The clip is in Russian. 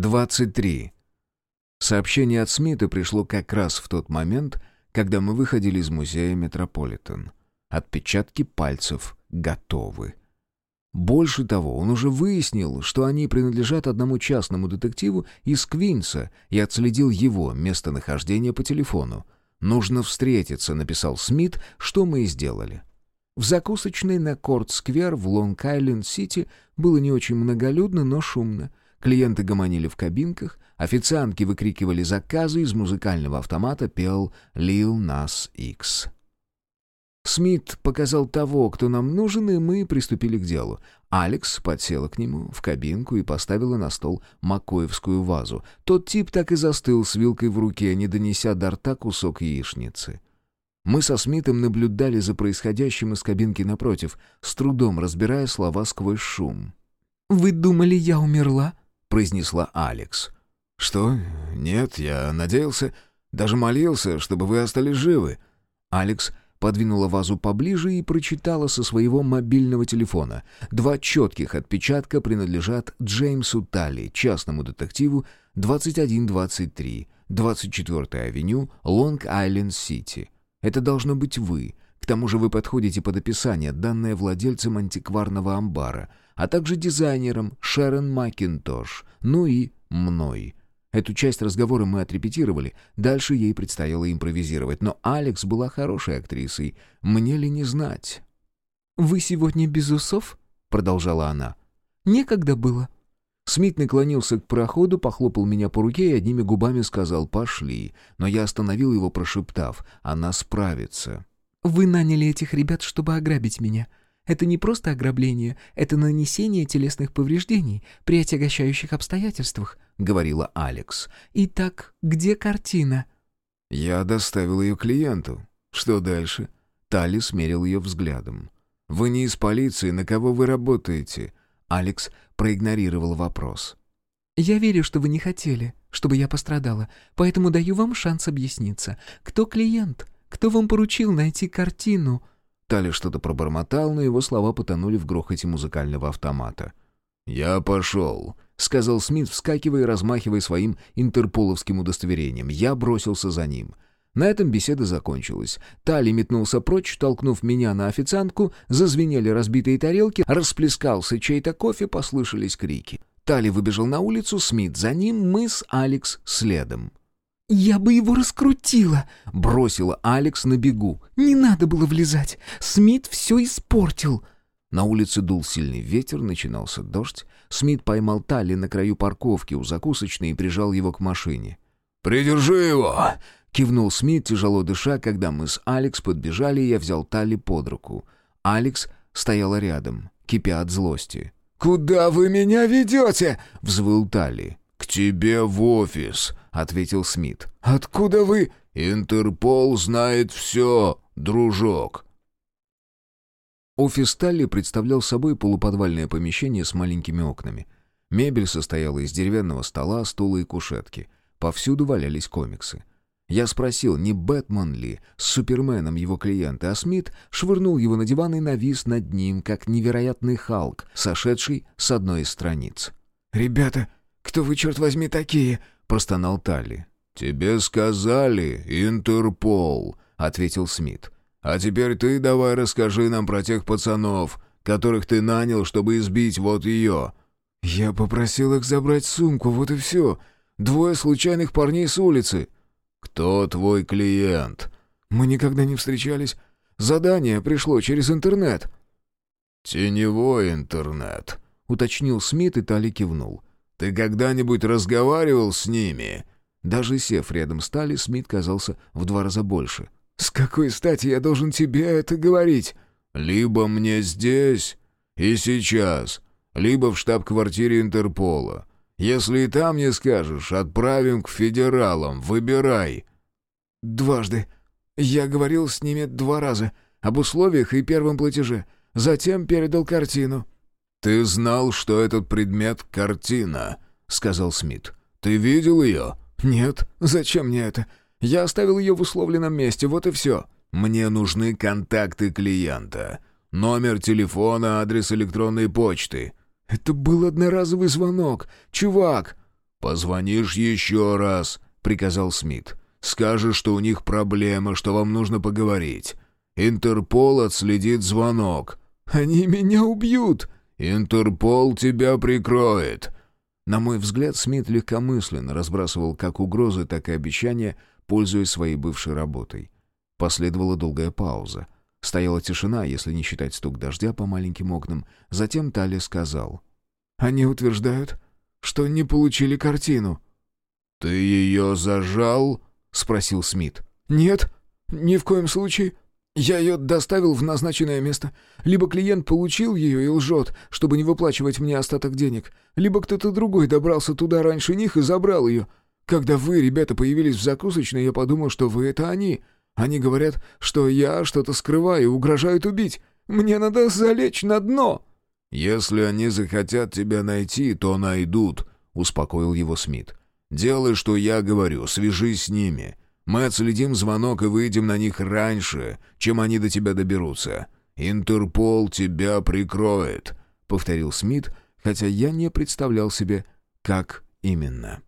23. Сообщение от Смита пришло как раз в тот момент, когда мы выходили из музея Метрополитен. Отпечатки пальцев готовы. Больше того, он уже выяснил, что они принадлежат одному частному детективу из Квинса и отследил его местонахождение по телефону. «Нужно встретиться», — написал Смит, что мы и сделали. В закусочной на Корт-сквер в Лонг-Айленд-Сити было не очень многолюдно, но шумно. Клиенты гомонили в кабинках, официантки выкрикивали заказы, из музыкального автомата пел «Lil Nas X». Смит показал того, кто нам нужен, и мы приступили к делу. Алекс подсела к нему в кабинку и поставила на стол макоевскую вазу. Тот тип так и застыл с вилкой в руке, не донеся до рта кусок яичницы. Мы со Смитом наблюдали за происходящим из кабинки напротив, с трудом разбирая слова сквозь шум. «Вы думали, я умерла?» — произнесла Алекс. «Что? Нет, я надеялся, даже молился, чтобы вы остались живы». Алекс подвинула вазу поближе и прочитала со своего мобильного телефона. Два четких отпечатка принадлежат Джеймсу Талли, частному детективу 2123, 24-я авеню, Лонг-Айленд-Сити. Это должно быть вы. К тому же вы подходите под описание, данное владельцем антикварного амбара, а также дизайнером Шерон Макинтош, ну и мной. Эту часть разговора мы отрепетировали, дальше ей предстояло импровизировать, но Алекс была хорошей актрисой, мне ли не знать? «Вы сегодня без усов?» — продолжала она. «Некогда было». Смит наклонился к проходу, похлопал меня по руке и одними губами сказал «пошли», но я остановил его, прошептав «она справится». «Вы наняли этих ребят, чтобы ограбить меня. Это не просто ограбление, это нанесение телесных повреждений при отягощающих обстоятельствах», — говорила Алекс. «Итак, где картина?» «Я доставил ее клиенту. Что дальше?» Тали смерил ее взглядом. «Вы не из полиции, на кого вы работаете?» Алекс проигнорировал вопрос. «Я верю, что вы не хотели, чтобы я пострадала, поэтому даю вам шанс объясниться. Кто клиент? Кто вам поручил найти картину?» Тали что-то пробормотал, но его слова потонули в грохоте музыкального автомата. «Я пошел», — сказал Смит, вскакивая и размахивая своим интерполовским удостоверением. Я бросился за ним. На этом беседа закончилась. Тали метнулся прочь, толкнув меня на официантку, зазвенели разбитые тарелки, расплескался чей-то кофе, послышались крики. Тали выбежал на улицу, Смит за ним, мы с Алекс следом. «Я бы его раскрутила!» — бросила Алекс на бегу. «Не надо было влезать! Смит все испортил!» На улице дул сильный ветер, начинался дождь. Смит поймал Талли на краю парковки у закусочной и прижал его к машине. «Придержи его!» — кивнул Смит, тяжело дыша, когда мы с Алекс подбежали, и я взял Талли под руку. Алекс стояла рядом, кипя от злости. «Куда вы меня ведете?» — взвыл Талли. «К тебе в офис», — ответил Смит. «Откуда вы...» «Интерпол знает все, дружок». Офис Талли представлял собой полуподвальное помещение с маленькими окнами. Мебель состояла из деревянного стола, стула и кушетки. Повсюду валялись комиксы. Я спросил, не Бэтмен ли, с Суперменом его клиенты, а Смит швырнул его на диван и навис над ним, как невероятный Халк, сошедший с одной из страниц. «Ребята, кто вы, черт возьми, такие?» Простонал Талли. «Тебе сказали, Интерпол», — ответил Смит. «А теперь ты давай расскажи нам про тех пацанов, которых ты нанял, чтобы избить вот ее». «Я попросил их забрать сумку, вот и все. Двое случайных парней с улицы». «Кто твой клиент?» «Мы никогда не встречались. Задание пришло через интернет». «Теневой интернет», — уточнил Смит, и Тали кивнул. Ты когда-нибудь разговаривал с ними?» Даже сев рядом с Тали, Смит казался в два раза больше. «С какой стати я должен тебе это говорить?» «Либо мне здесь и сейчас, либо в штаб-квартире Интерпола. Если и там не скажешь, отправим к федералам, выбирай». «Дважды. Я говорил с ними два раза. Об условиях и первом платеже. Затем передал картину». «Ты знал, что этот предмет — картина», — сказал Смит. «Ты видел ее?» «Нет. Зачем мне это? Я оставил ее в условленном месте, вот и все». «Мне нужны контакты клиента. Номер телефона, адрес электронной почты». «Это был одноразовый звонок. Чувак!» «Позвонишь еще раз», — приказал Смит. «Скажешь, что у них проблема, что вам нужно поговорить. Интерпол отследит звонок». «Они меня убьют!» «Интерпол тебя прикроет!» На мой взгляд, Смит легкомысленно разбрасывал как угрозы, так и обещания, пользуясь своей бывшей работой. Последовала долгая пауза. Стояла тишина, если не считать стук дождя по маленьким окнам. Затем Тали сказал. «Они утверждают, что не получили картину». «Ты ее зажал?» — спросил Смит. «Нет, ни в коем случае. Я ее доставил в назначенное место. Либо клиент получил ее и лжет, чтобы не выплачивать мне остаток денег, либо кто-то другой добрался туда раньше них и забрал ее. Когда вы, ребята, появились в закусочной, я подумал, что вы — это они. Они говорят, что я что-то скрываю угрожают убить. Мне надо залечь на дно». «Если они захотят тебя найти, то найдут», — успокоил его Смит. «Делай, что я говорю, свяжись с ними. Мы отследим звонок и выйдем на них раньше, чем они до тебя доберутся. Интерпол тебя прикроет», — повторил Смит, хотя я не представлял себе, как именно.